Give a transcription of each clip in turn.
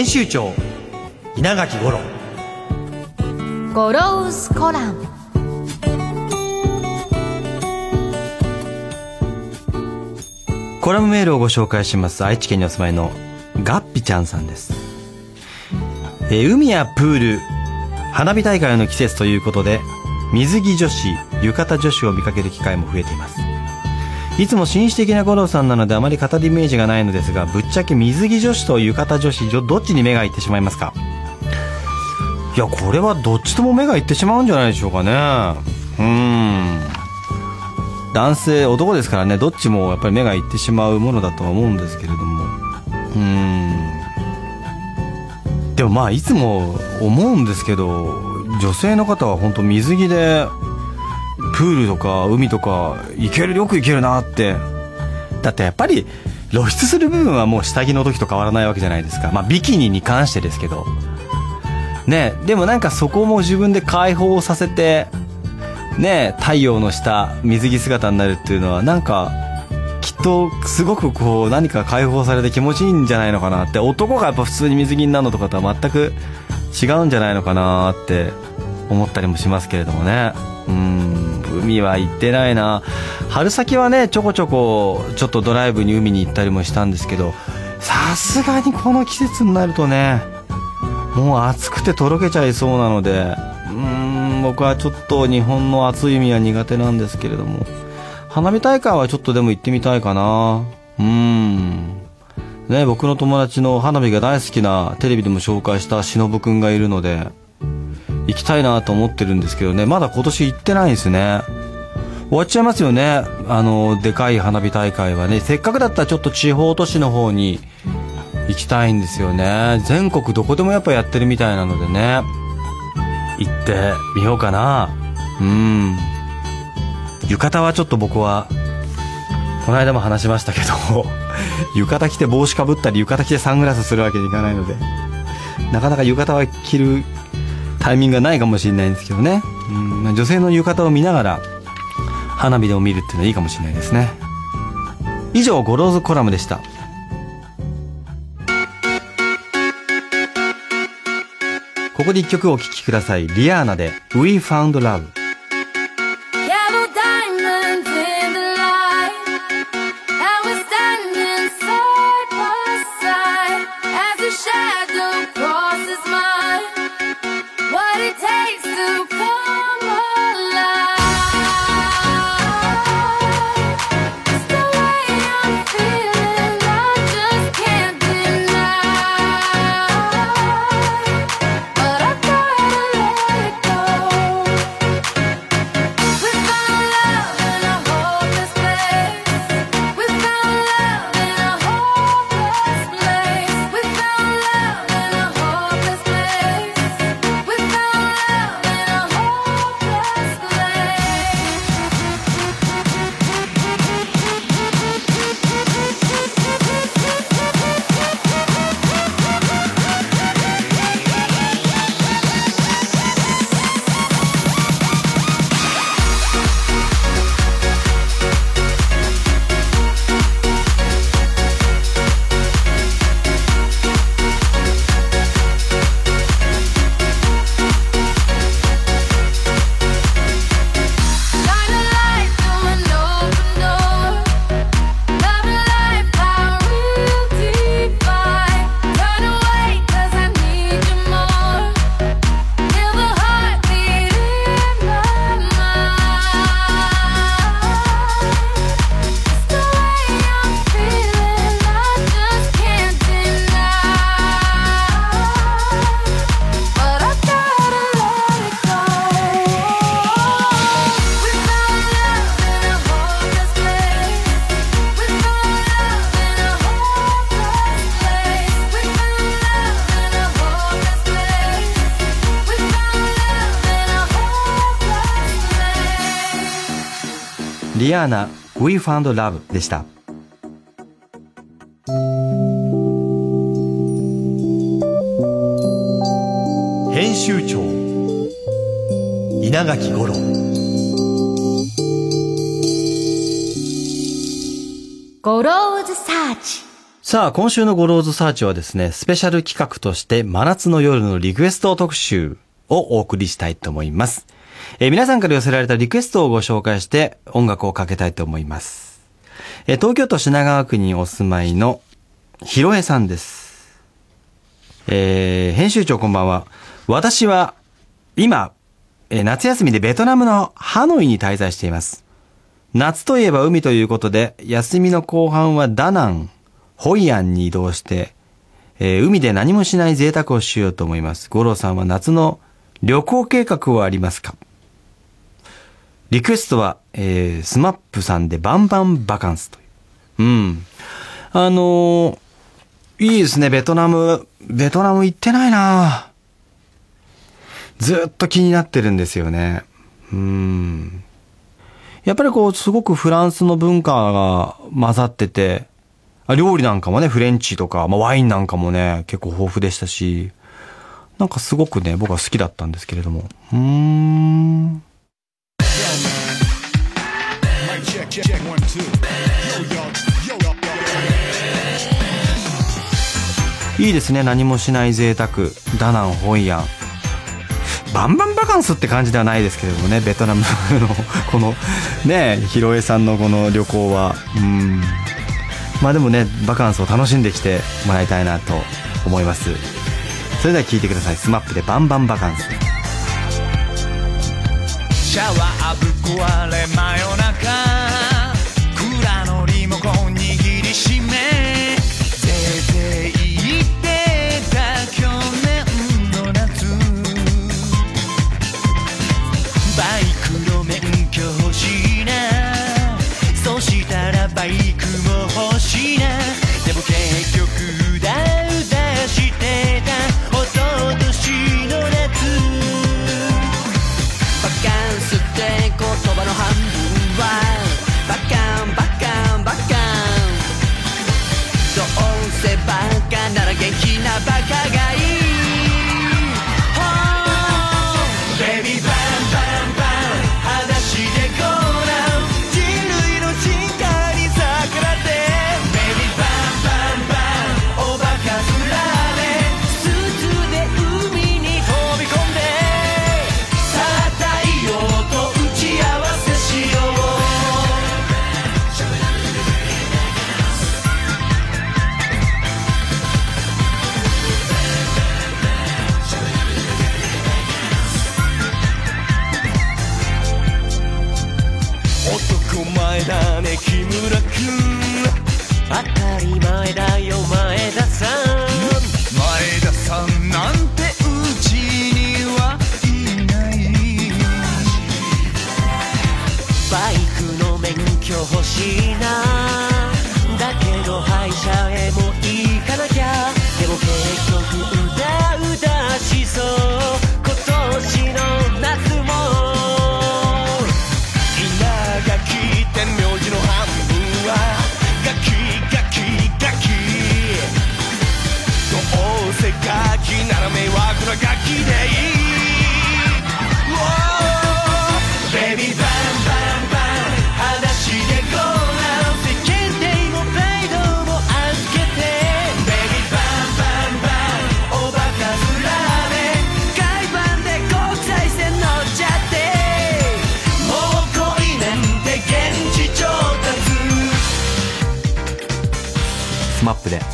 編集長稲垣五郎。ゴロウスコラム。コラムメールをご紹介します。愛知県にお住まいのガッピちゃんさんです、えー海やプール花火大会の季節ということで水着女子浴衣女子を見かける機会も増えていますいつも紳士的な五郎さんなのであまり語るイメージがないのですがぶっちゃけ水着女子と浴衣女子どっちに目がいってしまいますか？いやこれはどっちとも目がいってしまうんじゃないでしょうかね。うん。男性男ですからねどっちもやっぱり目がいってしまうものだとは思うんですけれども。うん。でもまあいつも思うんですけど女性の方は本当水着でプールとか海とか行けるよく行けるなって。だってやっぱり露出する部分はもう下着の時と変わらないわけじゃないですか。まあビキニに関してですけど。ねでもなんかそこも自分で解放させてね太陽の下水着姿になるっていうのはなんかきっとすごくこう何か解放されて気持ちいいんじゃないのかなって。男がやっぱ普通に水着になるのとかとは全く違うんじゃないのかなって思ったりもしますけれどもね。うん。海は行ってないな。春先はねちょこちょこちょっとドライブに海に行ったりもしたんですけどさすがにこの季節になるとねもう暑くてとろけちゃいそうなのでうーん僕はちょっと日本の暑い海は苦手なんですけれども花火大会はちょっとでも行ってみたいかな。うん。ね僕の友達の花火が大好きなテレビでも紹介した忍くんがいるので行きたいなと思ってるんですけどねまだ今年行ってないんですね。終わっちゃいますよね。あのでかい花火大会はね。せっかくだったらちょっと地方都市の方に行きたいんですよね。全国どこでもやっぱやってるみたいなのでね。行ってみようかな。うん。浴衣はちょっと僕はこの間も話しましたけど 浴衣着て帽子かぶったり浴衣着てサングラスするわけにいかないのでなかなか浴衣は着るタイミングがないかもしれないんですけどね。うん。女性の浴衣を見ながら花火でも見るっていうのはいいかもしれないですね。以上ゴローズコラムでした。ここで一曲お聴きください。リアーナで「We Found Love」リアーナ We Found Love でした。編集長稲垣五郎ゴローズサーチ。さあ、今週の Goro's Search はですね、スペシャル企画として真夏の夜のリクエスト特集をお送りしたいと思います。えー皆さんから寄せられたリクエストをご紹介して音楽をかけたいと思います。えー東京都品川区にお住まいのひろえさんです。えー編集長こんばんは。私は今、えー夏休みでベトナムのハノイに滞在しています。夏といえば海ということで、休みの後半はダナン、ホイアンに移動して、えー海で何もしない贅沢をしようと思います。五郎さんは夏の旅行計画はありますか？リクエストは、えー、スマップさんで BANG BANG バカンスという。うん。あのーいいですね、ベトナム。ベトナム行ってないなずっと気になってるんですよね。うん。やっぱりこう、すごくフランスの文化が混ざってて、料理なんかもね、フレンチとか、まあ、ワインなんかもね、結構豊富でしたし、なんかすごくね、僕は好きだったんですけれども。うーん。Check, check, one, two. Yo, yo, yo, yo, yo. いいですね、何もしない贅沢。ダナン、ホイアン。バンバンバカンスって感じではないですけれどもね、ベトナムの、この、ね、ヒロエさんのこの旅行は、うん。まあでもね、バカンスを楽しんできてもらいたいなと思います。それでは聞いてください。スマップでバンバンバカンス。シャワーぶっ壊れ真夜中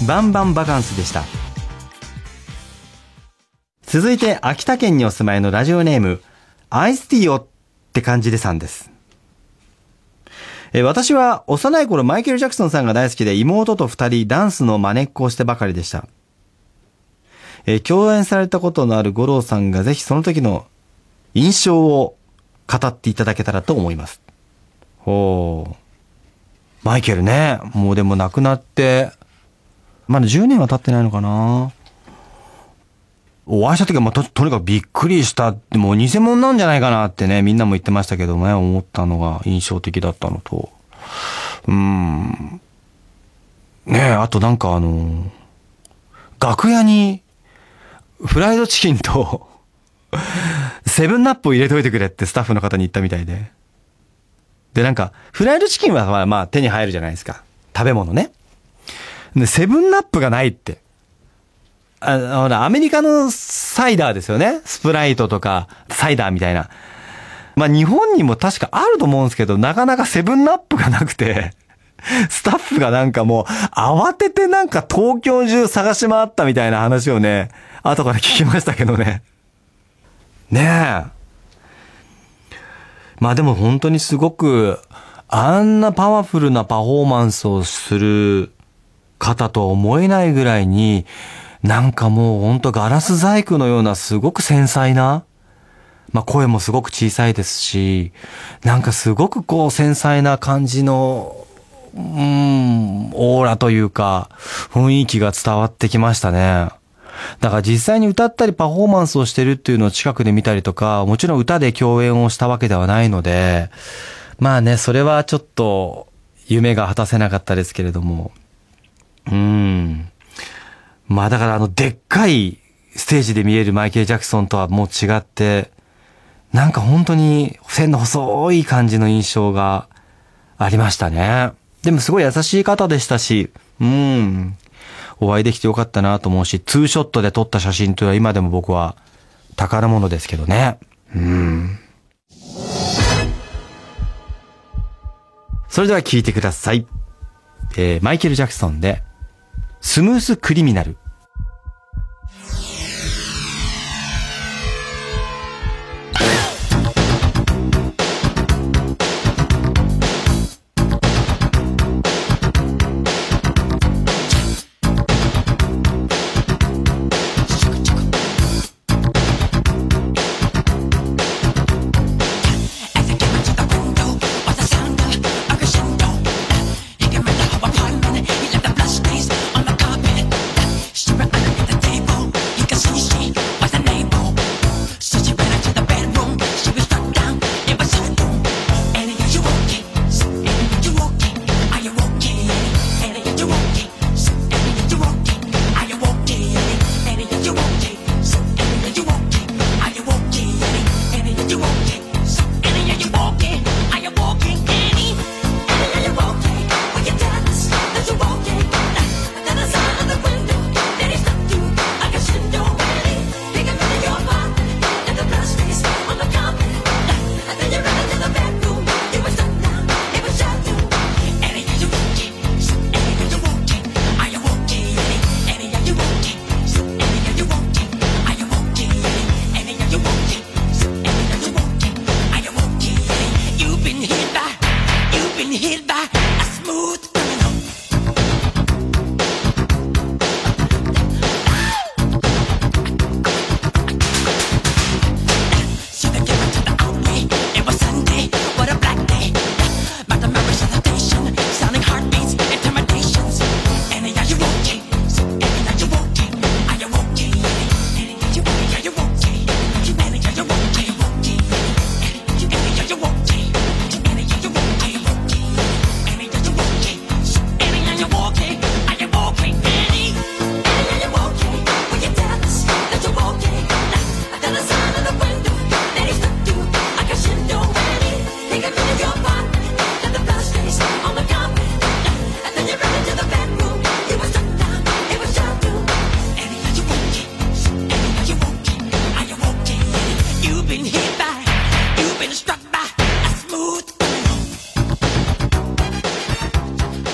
バンバンバカンスでした。続いて、秋田県にお住まいのラジオネーム、アイスティーをって感じでさんです。え私は幼い頃マイケル・ジャクソンさんが大好きで妹と二人ダンスの真似っこをしてばかりでした。え共演されたことのある五郎さんがぜひその時の印象を語っていただけたらと思います。ほう。マイケルね。もうでも亡くなって、まだ10年は経ってないのかな。お会いした時は、まあ、と、とにかくびっくりしたって、もう偽物なんじゃないかなってね、みんなも言ってましたけどね、思ったのが印象的だったのと。うん。ねえ、あとなんかあの、楽屋に、フライドチキンと、セブンナップを入れといてくれってスタッフの方に言ったみたいで。で、なんか、フライドチキンはまあまあ手に入るじゃないですか。食べ物ね。で、セブンナップがないって。あほら、アメリカのサイダーですよね。スプライトとか、サイダーみたいな。まあ日本にも確かあると思うんですけど、なかなかセブンナップがなくて、スタッフがなんかもう、慌ててなんか東京中探し回ったみたいな話をね、後から聞きましたけどね。ねえ。まあでも本当にすごく、あんなパワフルなパフォーマンスをする方とは思えないぐらいに、なんかもう本当ガラス細工のようなすごく繊細な、まあ声もすごく小さいですし、なんかすごくこう繊細な感じの、うん、オーラというか、雰囲気が伝わってきましたね。だから実際に歌ったりパフォーマンスをしてるっていうのを近くで見たりとか、もちろん歌で共演をしたわけではないので、まあね、それはちょっと夢が果たせなかったですけれども。うん。まあだからあの、でっかいステージで見えるマイケル・ジャクソンとはもう違って、なんか本当に線の細い感じの印象がありましたね。でもすごい優しい方でしたし、うん。お会いできてよかったなと思うし、ツーショットで撮った写真というのは今でも僕は宝物ですけどね。うん。それでは聞いてください。えー、マイケル・ジャクソンで、スムース・クリミナル。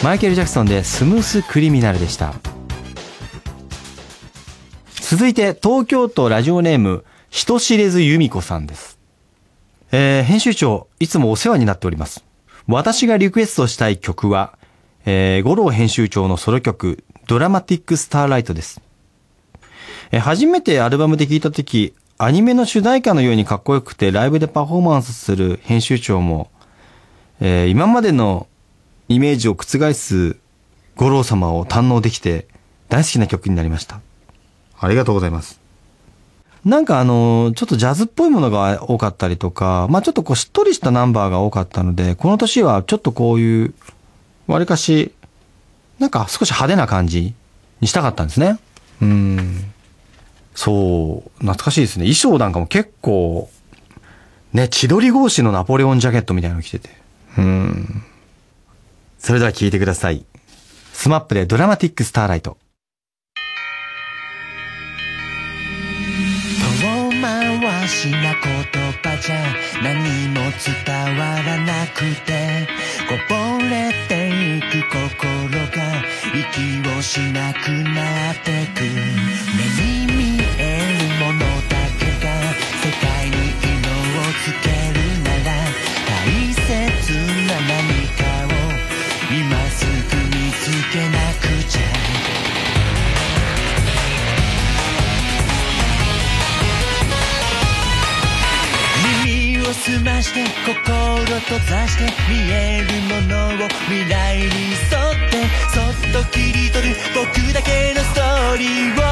マイケル・ジャクソンでスムース・クリミナルでした。続いて、東京都ラジオネーム、人知れず由美子さんです。えー、編集長、いつもお世話になっております。私がリクエストしたい曲は、えー、五郎編集長のソロ曲、ドラマティック・スターライトです。えー初めてアルバムで聴いたとき、アニメの主題歌のようにかっこよくて、ライブでパフォーマンスする編集長も、えー今までのイメージを覆す五郎様を堪能できて大好きな曲になりました。ありがとうございます。なんかあの、ちょっとジャズっぽいものが多かったりとか、まあちょっとこうしっとりしたナンバーが多かったので、この年はちょっとこういう、わりかし、なんか少し派手な感じにしたかったんですね。うん。そう、懐かしいですね。衣装なんかも結構、ね、千鳥格子のナポレオンジャケットみたいなの着てて。うん。それでは聴いてください。スマップで Dramatic Starlight。遠回しな言葉じゃ何も伝わらなくてこぼれていく心が息をしなくなってくして心閉ざして見えるものを未来に沿ってそっと切り取る僕だけのストーリーを。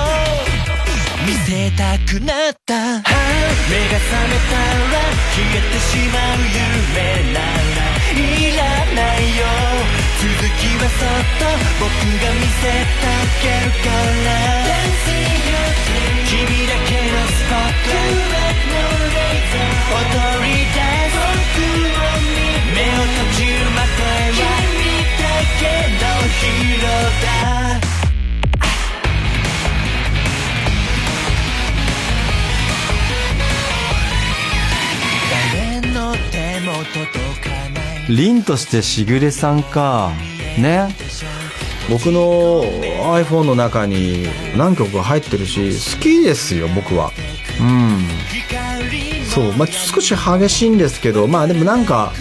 見せたくなった、目が覚めたら消えてしまう夢ならいらないよ。続きはそっと僕が見せてあげるから。君だけのスポット。踊り凛としてしぐれさんか。ね。僕の iPhone の中に何曲か入ってるし、好きですよ、僕は。うん。そう、まあ、少し激しいんですけど、まあでもなんか、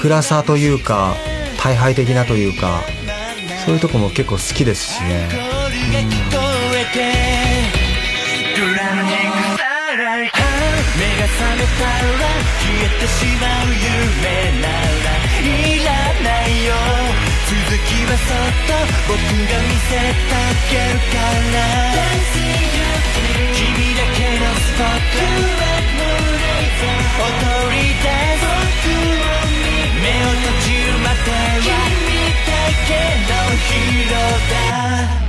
暗さというか、大敗的なというか、そういうとこも結構好きですしね。声が聞こえてドラマティックスターライト目が覚めたら消えてしまう夢ならいらないよ。続きはそっと僕が見せたけるから君だけのスポット。踊り出す目を閉じるまで君だけのヒーローだ。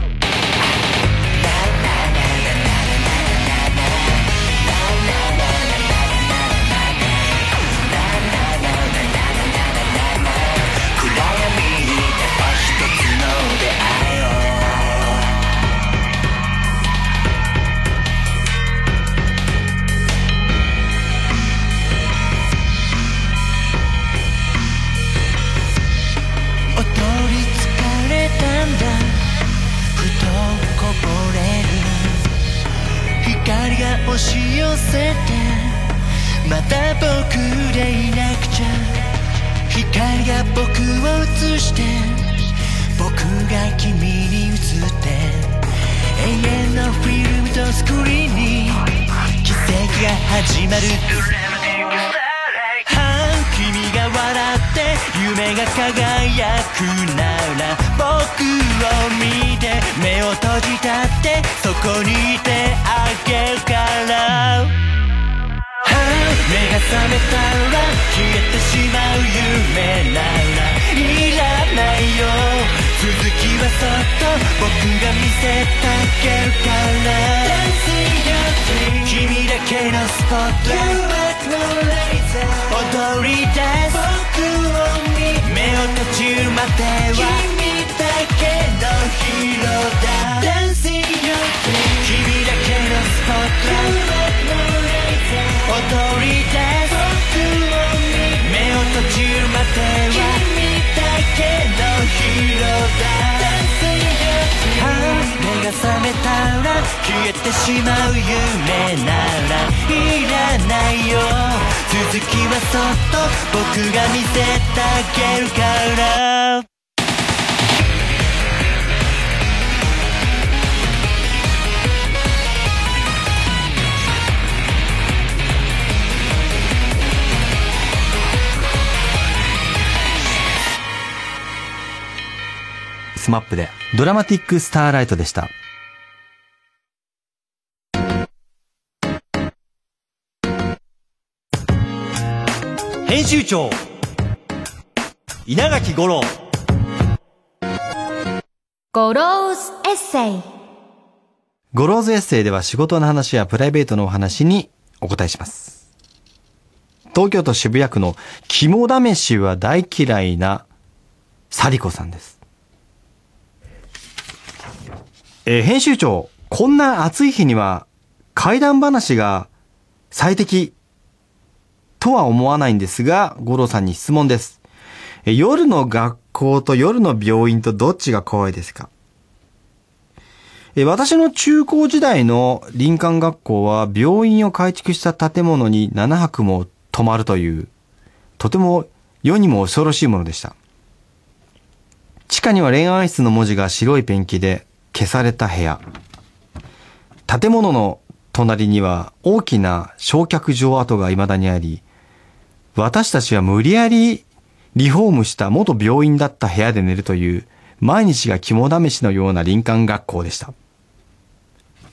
そこにいてあげるから。はあ目が覚めたら消えてしまう夢ならいらないよ。続きはそっと僕が見せてあげるから。君だけのスポット。踊り出す僕を見目を閉じるまでは。君だけのヒーローだ。消えてしまう夢ならいらないよ続きはそっと僕が見せてあげるからスマップで、ドラマティックスターライトでした。編集長稲垣五郎 Goro's Essay Goro's Essay では仕事の話やプライベートのお話にお答えします。東京都渋谷区の肝試しは大嫌いなサリコさんです。えー編集長、こんな暑い日には怪談話が最適とは思わないんですが、五郎さんに質問です。えー夜の学校と夜の病院とどっちが怖いですか？え私の中高時代の林間学校は病院を改築した建物に7泊も泊まるという、とても世にも恐ろしいものでした。地下には恋愛室の文字が白いペンキで消された部屋。建物の隣には大きな焼却場跡が未だにあり、私たちは無理やりリフォームした元病院だった部屋で寝るという毎日が肝試しのような林間学校でした。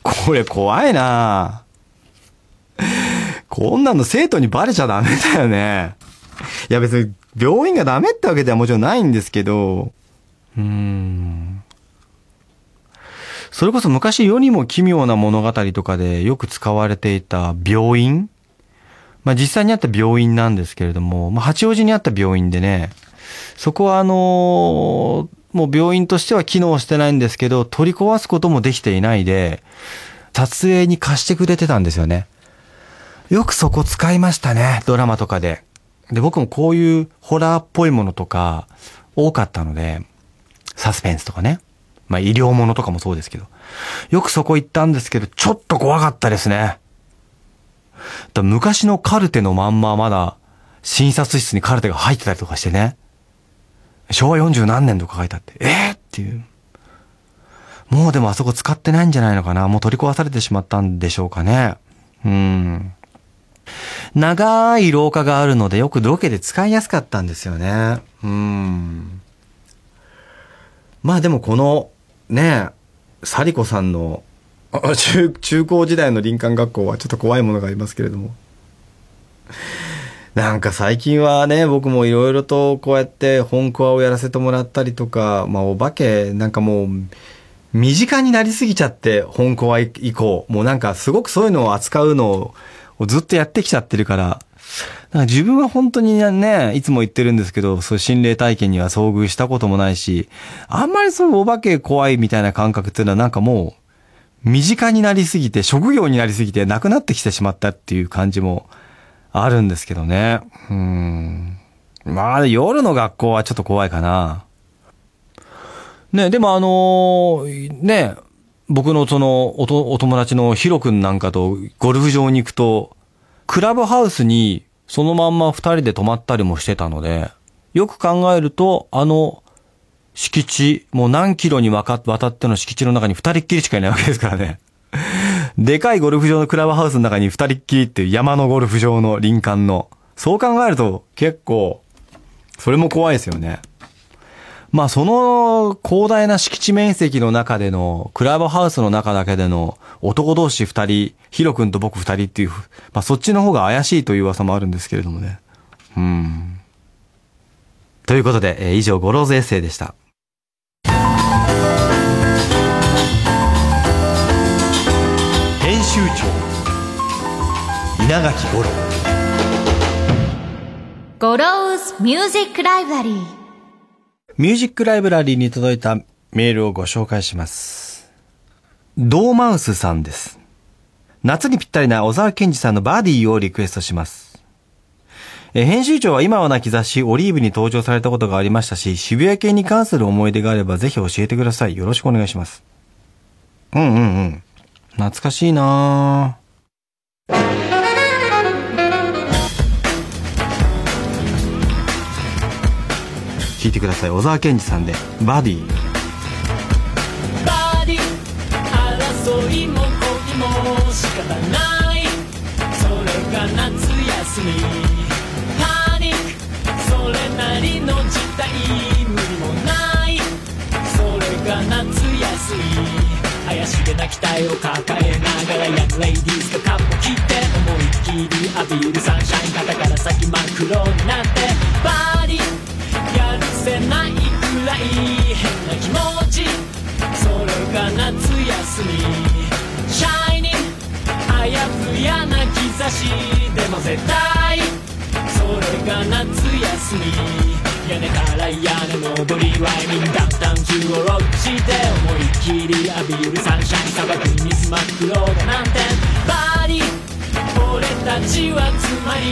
これ怖いなこんなの生徒にバレちゃダメだよね。いや別に病院がダメってわけではもちろんないんですけど、うーん。それこそ昔世にも奇妙な物語とかでよく使われていた病院まあ実際にあった病院なんですけれども、まあ八王子にあった病院でね、そこはあのもう病院としては機能してないんですけど、取り壊すこともできていないで、撮影に貸してくれてたんですよね。よくそこ使いましたね、ドラマとかで。で、僕もこういうホラーっぽいものとか多かったので、サスペンスとかね。まあ医療ものとかもそうですけど。よくそこ行ったんですけど、ちょっと怖かったですね。だ昔のカルテのまんままだ診察室にカルテが入ってたりとかしてね。昭和40何年とか書いてあって、えー、っていう。もうでもあそこ使ってないんじゃないのかなもう取り壊されてしまったんでしょうかね。うん。長い廊下があるのでよくロケで使いやすかったんですよね。うん。まあでもこの、ねえ、サリコさんの中、中高時代の林間学校はちょっと怖いものがありますけれども。なんか最近はね、僕もいろいろとこうやって本コアをやらせてもらったりとか、まあお化けなんかもう身近になりすぎちゃって本コア以降、もうなんかすごくそういうのを扱うのをずっとやってきちゃってるから、なんか自分は本当にね、いつも言ってるんですけど、そういう心霊体験には遭遇したこともないし、あんまりそういうお化け怖いみたいな感覚っていうのはなんかもう身近になりすぎて、職業になりすぎてなくなってきてしまったっていう感じもあるんですけどね。うん。まあ、夜の学校はちょっと怖いかな。ね、でもあのーね、僕のそのおお友達のヒロ君なんかとゴルフ場に行くと、クラブハウスにそのまんま二人で泊まったりもしてたので、よく考えると、あの敷地、もう何キロにわか渡っての敷地の中に二人っきりしかいないわけですからね。でかいゴルフ場のクラブハウスの中に二人っきりっていう山のゴルフ場の林間の。そう考えると結構、それも怖いですよね。まあその広大な敷地面積の中での、クラブハウスの中だけでの男同士二人、ヒロ君と僕二人っていう、まあそっちの方が怪しいという噂もあるんですけれどもね。うん。ということで、えー以上、 Goro's Essay でした。編集長稲垣吾郎 Goro's Music Library Music Library に届いたメールをご紹介します。ドーマウスさんです。夏にぴったりな小沢健二さんの Buddy をリクエストします。え編集長は今はなき雑誌オリーブに登場されたことがありましたし、渋谷系に関する思い出があればぜひ教えてください。よろしくお願いします。うんうんうん。懐かしいなぁ。聞いてください。小沢健二さんで、バディ。バディ争いも恋も仕方ない。それが夏休み。パニック。それなりの事態。無理もない。それが夏休み。怪しげな期待を抱えながらヤングレイディースがカップ切って。思いっききり浴びるサンシャイン肩から先真っ黒になって。バディ。い変な気持ちそれが夏休み。シャイニングあやふやな兆しでも絶対それが夏休み屋根から屋根登りワイミングダウンタウン中をロックして思いっきり浴びるサンシャイン砂漠。に水真っ黒だなんてバーディー俺たちはつまり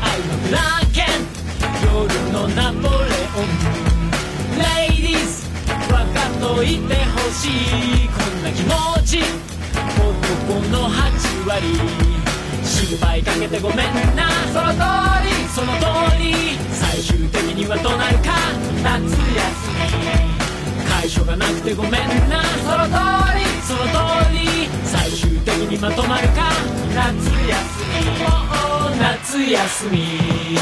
愛のクラーケン。夜のナポレオン。レイディース分かっといてほしい。こんな気持ち。男の8割。心配かけてごめんな。その通り。その通り最終的にはどうなるか。夏休み。解消がなくてごめんな。その通り。その通り。最終的にまとまるか。夏休み。おお夏休み。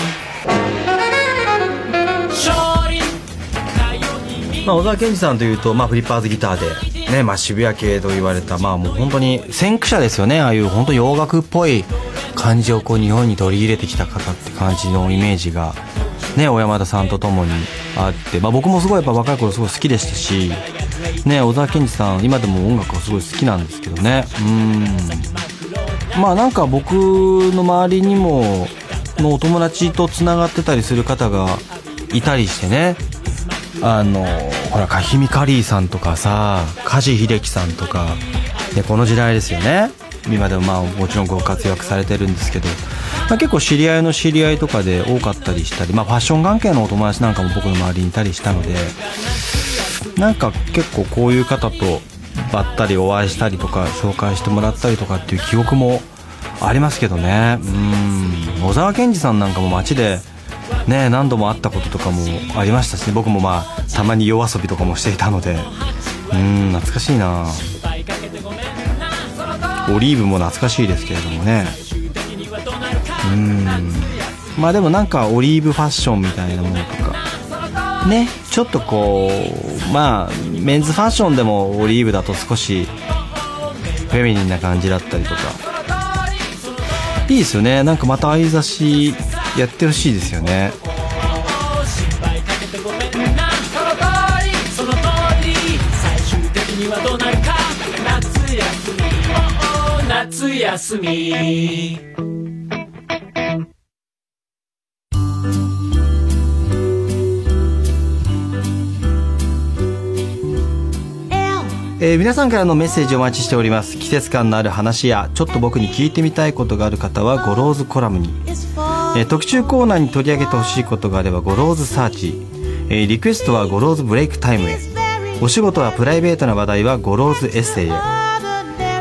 まあ、小沢健二さんというと、まあ、フリッパーズギターで、ね、まあ、渋谷系と言われた、まあ、もう本当に先駆者ですよね。ああいう本当洋楽っぽい感じをこう日本に取り入れてきた方って感じのイメージが、ね、小山田さんと共にあって、まあ、僕もすごいやっぱ若い頃すごい好きでしたし、ね、小沢健二さん、今でも音楽はすごい好きなんですけどね。うん。まあなんか僕の周りにも、のお友達と繋がってたりする方がいたりしてね。あの、ほら、かひみかりーさんとかさ、梶秀樹さんとか、ね、この時代ですよね。今でもまあもちろんご活躍されてるんですけど、まあ、結構知り合いの知り合いとかで多かったりしたり、まあファッション関係のお友達なんかも僕の周りにいたりしたので、なんか結構こういう方とばったりお会いしたりとか紹介してもらったりとかっていう記憶もありますけどね。うん。小沢健二さんなんかも街でね何度も会ったこととかもありましたしね僕もまあたまに夜遊びとかもしていたのでうん懐かしいな。オリーブも懐かしいですけれどもね。うん。まあでもなんかオリーブファッションみたいなものとか。ね。ちょっとこうまあメンズファッションでもオリーブだと少しフェミニンな感じだったりとか。いいですよね。なんかまた相差しやってほしいですよね。夏休み。えー皆さんからのメッセージお待ちしております。季節感のある話やちょっと僕に聞いてみたいことがある方は Goro's Column に、えー特集コーナーに取り上げてほしいことがあれば Goro's Search、えーリクエストは Goro's Break Time へ。お仕事やプライベートな話題は Goro's Essay へ。